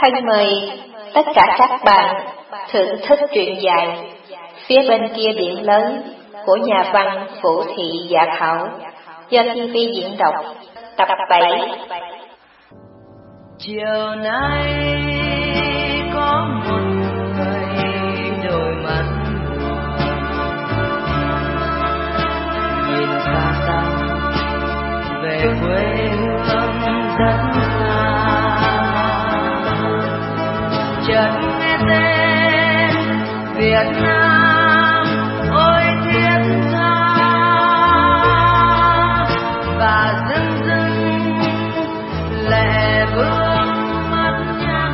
Thân mời tất cả các bạn thưởng thức truyện dài. Phía bên kia biển lớn của nhà văn Vũ Thị Dạ Thảo do TV diễn đọc, tập 7 Chiều nay có một người đôi mắt nhìn xa xa về quê hương dẫn. Việt Nam, ôi thiết tha và dưng dưng lệ vương mắt nhăn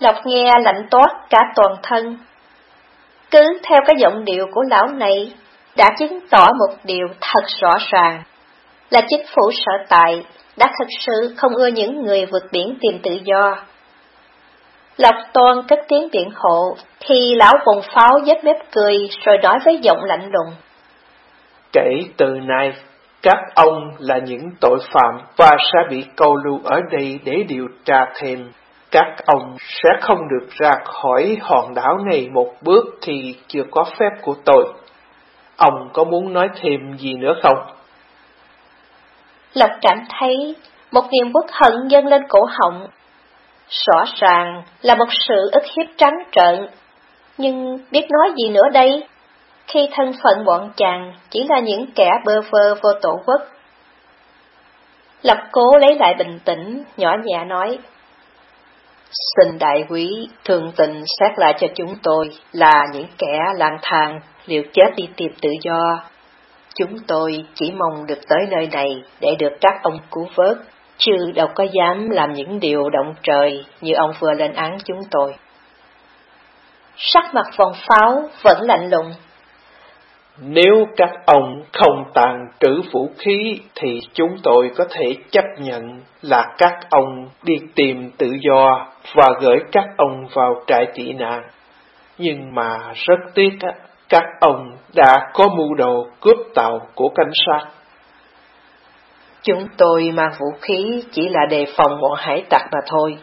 Lộc nghe lạnh toát cả toàn thân. Cứ theo cái giọng điệu của lão này, đã chứng tỏ một điều thật rõ ràng là chính phủ sở tại đã thật sự không ưa những người vượt biển tìm tự do. Lộc Toan cất tiếng biện hộ, thì lão bồng pháo vết mép cười rồi nói với giọng lạnh lùng. Kể từ nay, các ông là những tội phạm và sẽ bị câu lưu ở đây để điều tra thêm. Các ông sẽ không được ra khỏi hòn đảo này một bước thì chưa có phép của tôi. Ông có muốn nói thêm gì nữa không? Lộc cảm thấy một niềm bất hận dâng lên cổ họng. Rõ ràng là một sự ức hiếp trắng trợn, nhưng biết nói gì nữa đây? Khi thân phận bọn chàng chỉ là những kẻ bơ vơ vô tổ quốc. lập cố lấy lại bình tĩnh, nhỏ nhẹ nói. Xin đại quý thường tình xét lại cho chúng tôi là những kẻ lang thang liều chết đi tìm tự do Chúng tôi chỉ mong được tới nơi này để được các ông cứu vớt, chứ đâu có dám làm những điều động trời như ông vừa lên án chúng tôi. Sắc mặt vòng pháo vẫn lạnh lùng. Nếu các ông không tàn trữ vũ khí, thì chúng tôi có thể chấp nhận là các ông đi tìm tự do và gửi các ông vào trại tị nạn. Nhưng mà rất tiếc các ông đã có mưu đồ cướp tàu của cảnh sát. Chúng tôi mang vũ khí chỉ là đề phòng bọn hải tặc mà thôi.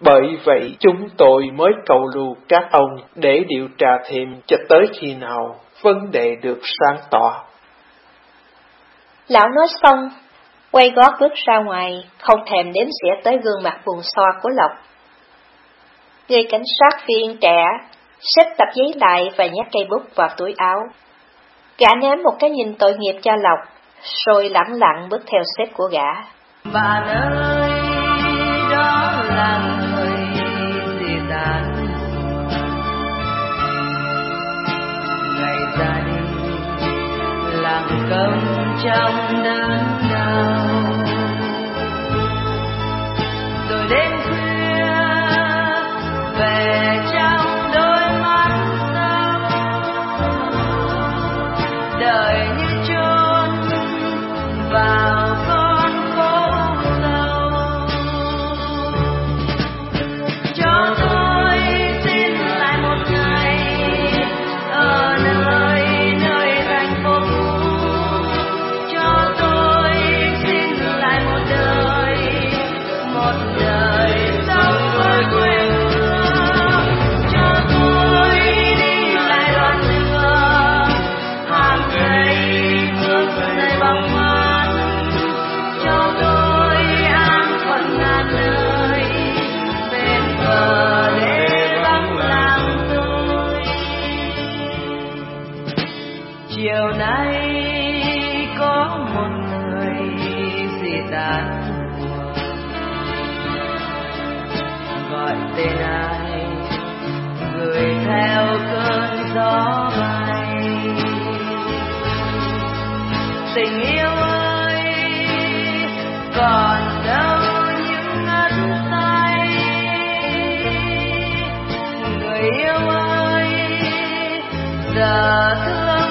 Bởi vậy chúng tôi mới cầu lưu các ông để điều tra thêm cho tới khi nào vấn đề được sáng tỏ. Lão nói xong, quay gót bước ra ngoài, không thèm đếm xỉa tới gương mặt buồn so của Lộc. Người cảnh sát viên trẻ xếp tập giấy lại và nhét cây bút vào túi áo. Gã ném một cái nhìn tội nghiệp cho Lộc, rồi lặng lặng bước theo xếp của gã. Bạn ơi, đó là người gì tàn Ngày ra đi, làng cơm trong đớn đau nay có một người gì tàn gọi tên ai? Người theo cơn gió bay. Tình yêu ơi, còn đâu những ngất tay. Người yêu ơi, giờ thương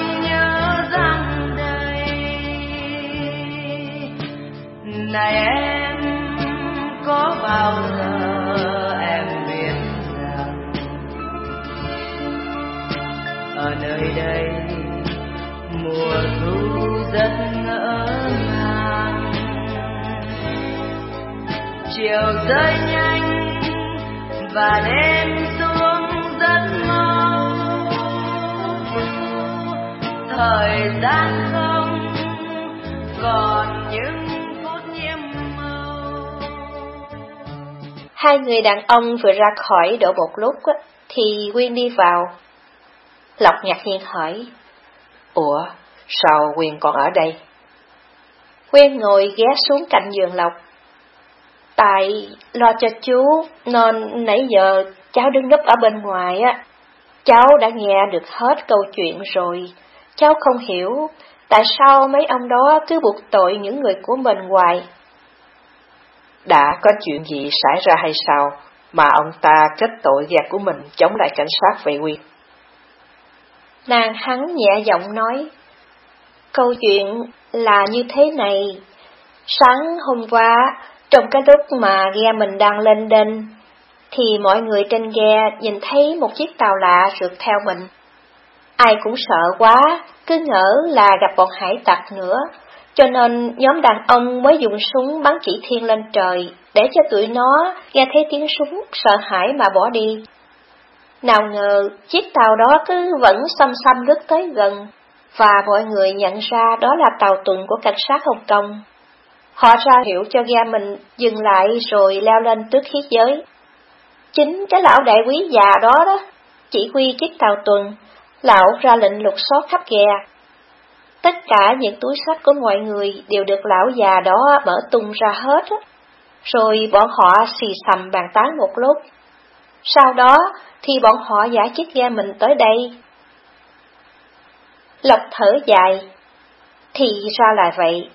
này em có bao giờ em biết rằng ở nơi đây mùa thu rất ngỡ ngàng. Chiều rơi nhanh và đêm xuống rất mau. Thời gian Hai người đàn ông vừa ra khỏi đổ một lúc á, thì Quyên đi vào. Lộc ngạc nhiên hỏi, Ủa, sao Quyên còn ở đây? Quyên ngồi ghé xuống cạnh giường Lộc. Tại lo cho chú, nên nãy giờ cháu đứng núp ở bên ngoài á. Cháu đã nghe được hết câu chuyện rồi. Cháu không hiểu tại sao mấy ông đó cứ buộc tội những người của mình hoài. Đã có chuyện gì xảy ra hay sao mà ông ta kết tội gạt của mình chống lại cảnh sát vậy Quyên? Nàng hắn nhẹ giọng nói, câu chuyện là như thế này. Sáng hôm qua, trong cái lúc mà ghe mình đang lên đên, thì mọi người trên ghe nhìn thấy một chiếc tàu lạ rượt theo mình. Ai cũng sợ quá, cứ ngỡ là gặp bọn hải tặc nữa, cho nên nhóm đàn ông mới dùng súng bắn chỉ thiên lên trời, để cho tụi nó nghe thấy tiếng súng sợ hãi mà bỏ đi. Nào ngờ, chiếc tàu đó cứ vẫn xăm xăm lướt tới gần, và mọi người nhận ra đó là tàu tuần của cảnh sát Hồng Kông. Họ ra hiệu cho ghe mình dừng lại rồi leo lên tước khí giới. Chính cái lão đại quý già đó đó, chỉ huy chiếc tàu tuần, lão ra lệnh lục soát khắp ghe. Tất cả những túi sách của mọi người đều được lão già đó mở tung ra hết. Rồi bọn họ xì xầm bàn tán một lúc. Sau đó thì bọn họ giả chiếc ghe mình tới đây. Lộc thở dài. Thì ra là vậy.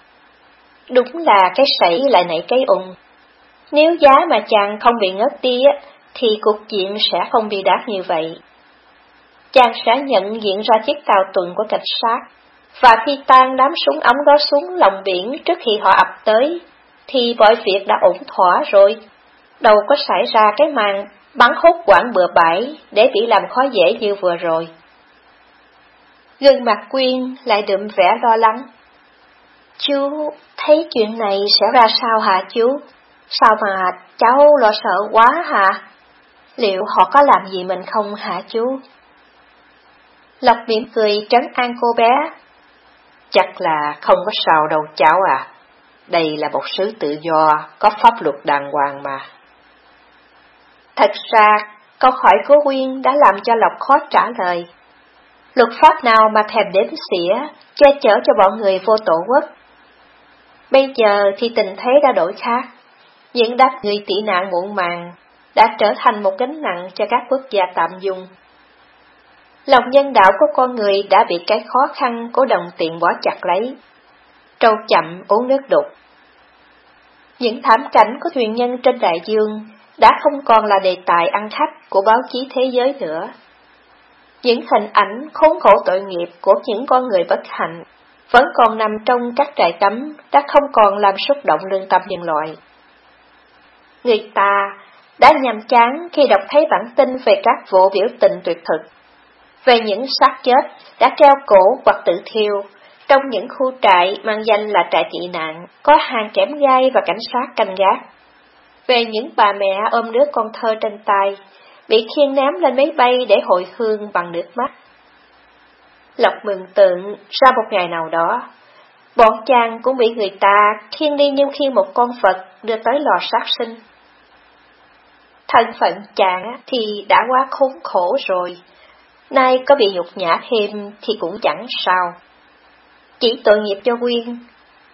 Đúng là cái sảy lại nảy cái ung. Nếu giá mà chàng không bị ngất đi thì cuộc diện sẽ không bị đát như vậy. Chàng sẽ nhận diện ra chiếc tàu tuần của cảnh sát, và khi tan đám súng ống đó xuống lòng biển trước khi họ ập tới, thì mọi việc đã ổn thỏa rồi. Đâu có xảy ra cái màn bắn hốt quảng bừa bãi để bị làm khó dễ như vừa rồi. Gương mặt Quyên lại đượm vẻ lo lắng. Chú thấy chuyện này sẽ ra sao hả chú? Sao mà cháu lo sợ quá hả? Liệu họ có làm gì mình không hả chú? Lộc mỉm cười trấn an cô bé. Chắc là không có sao đâu cháu à. Đây là một xứ tự do, có pháp luật đàng hoàng mà. Thật ra, câu hỏi của Quyên đã làm cho Lộc khó trả lời. Luật pháp nào mà thèm đếm xỉa, che chở cho bọn người vô tổ quốc? Bây giờ thì tình thế đã đổi khác. Những đám người tị nạn muộn màng đã trở thành một gánh nặng cho các quốc gia tạm dùng Lòng nhân đạo của con người đã bị cái khó khăn của đồng tiền bó chặt lấy. Trâu chậm uống nước đục. Những thảm cảnh của thuyền nhân trên đại dương đã không còn là đề tài ăn khách của báo chí thế giới nữa. Những hình ảnh khốn khổ tội nghiệp của những con người bất hạnh vẫn còn nằm trong các trại tắm đã không còn làm xúc động lương tâm nhân loại. Người ta đã nhàm chán khi đọc thấy bản tin về các vụ biểu tình tuyệt thực, về những xác chết đã treo cổ hoặc tự thiêu trong những khu trại mang danh là trại tị nạn, có hàng kẽm gai và cảnh sát canh gác. Về những bà mẹ ôm đứa con thơ trên tay, bị khiêng ném lên máy bay để hồi hương bằng nước mắt. Lộc mừng tượng ra một ngày nào đó, bọn chàng cũng bị người ta khiêng đi như khi một con Phật đưa tới lò sát sinh. Thân phận chàng thì đã quá khốn khổ rồi, nay có bị nhục nhã thêm thì cũng chẳng sao. Chỉ tội nghiệp cho Quyên,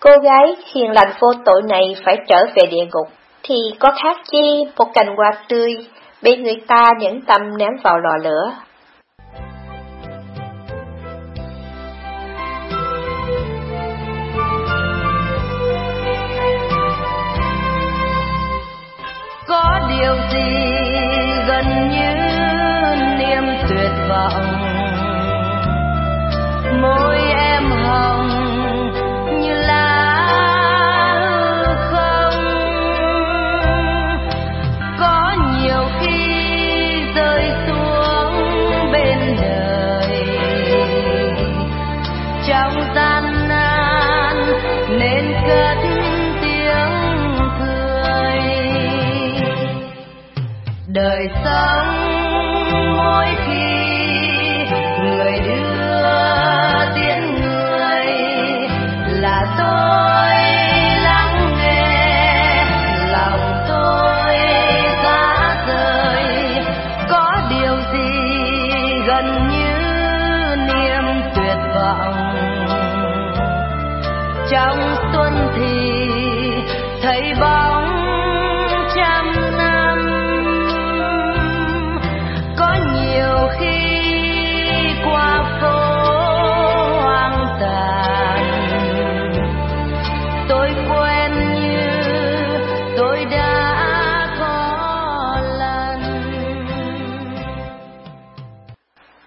cô gái hiền lành vô tội này phải trở về địa ngục, thì có khác chi một cành hoa tươi bị người ta nhẫn tâm ném vào lò lửa.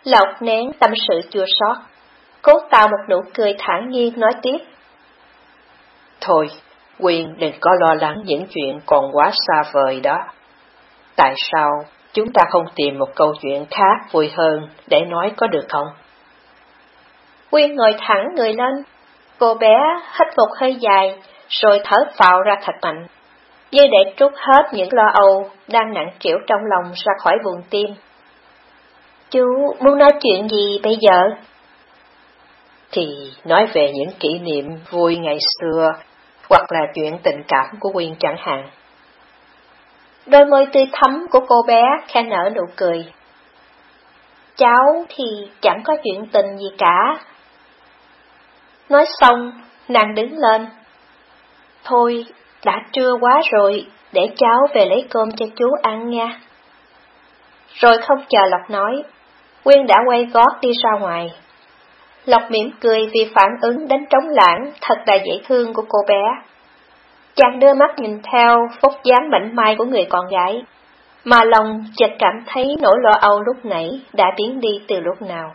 Lộc nén tâm sự chua xót, cố tạo một nụ cười thản nhiên nói tiếp. Thôi, Quyên đừng có lo lắng những chuyện còn quá xa vời đó. Tại sao chúng ta không tìm một câu chuyện khác vui hơn để nói có được không? Quyên ngồi thẳng người lên, cô bé hít một hơi dài, rồi thở phào ra thật mạnh, như để trút hết những lo âu đang nặng trĩu trong lòng ra khỏi vùng tim. Chú muốn nói chuyện gì bây giờ? Thì nói về những kỷ niệm vui ngày xưa, hoặc là chuyện tình cảm của Quyên chẳng hạn. Đôi môi tươi thắm của cô bé khẽ nở nụ cười. Cháu thì chẳng có chuyện tình gì cả. Nói xong, nàng đứng lên. Thôi, đã trưa quá rồi, để cháu về lấy cơm cho chú ăn nha. Rồi không chờ Lộc nói, Quyên đã quay gót đi ra ngoài. Lộc mỉm cười vì phản ứng đánh trống lãng thật là dễ thương của cô bé. Chàng đưa mắt nhìn theo phúc dáng mảnh mai của người con gái, mà lòng chợt cảm thấy nỗi lo âu lúc nãy đã biến đi từ lúc nào.